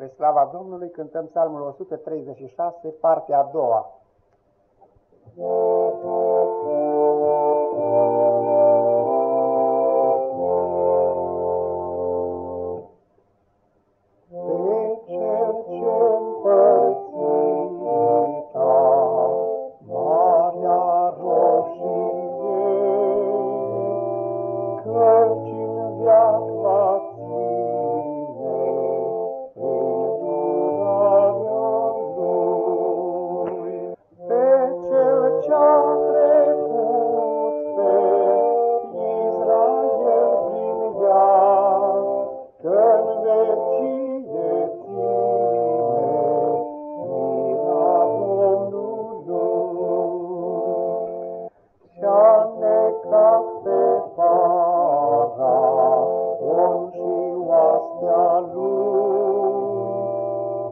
Spre slava Domnului cântăm psalmul 136, partea a doua.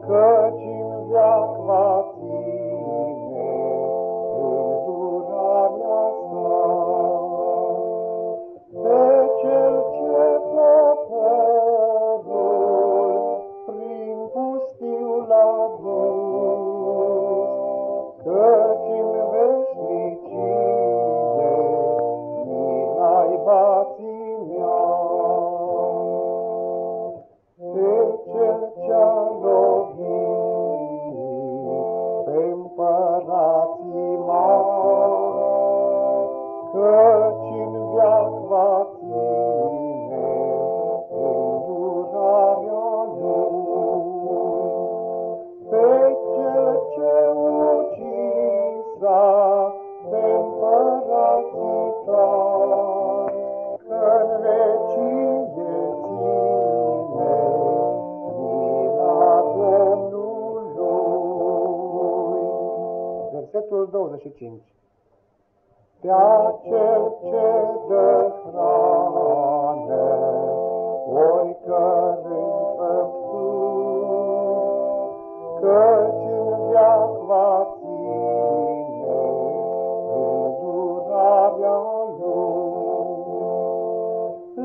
Împărații ucisa pe împărații tari, că-n vecie ține versetul 25. Pe acel ce dă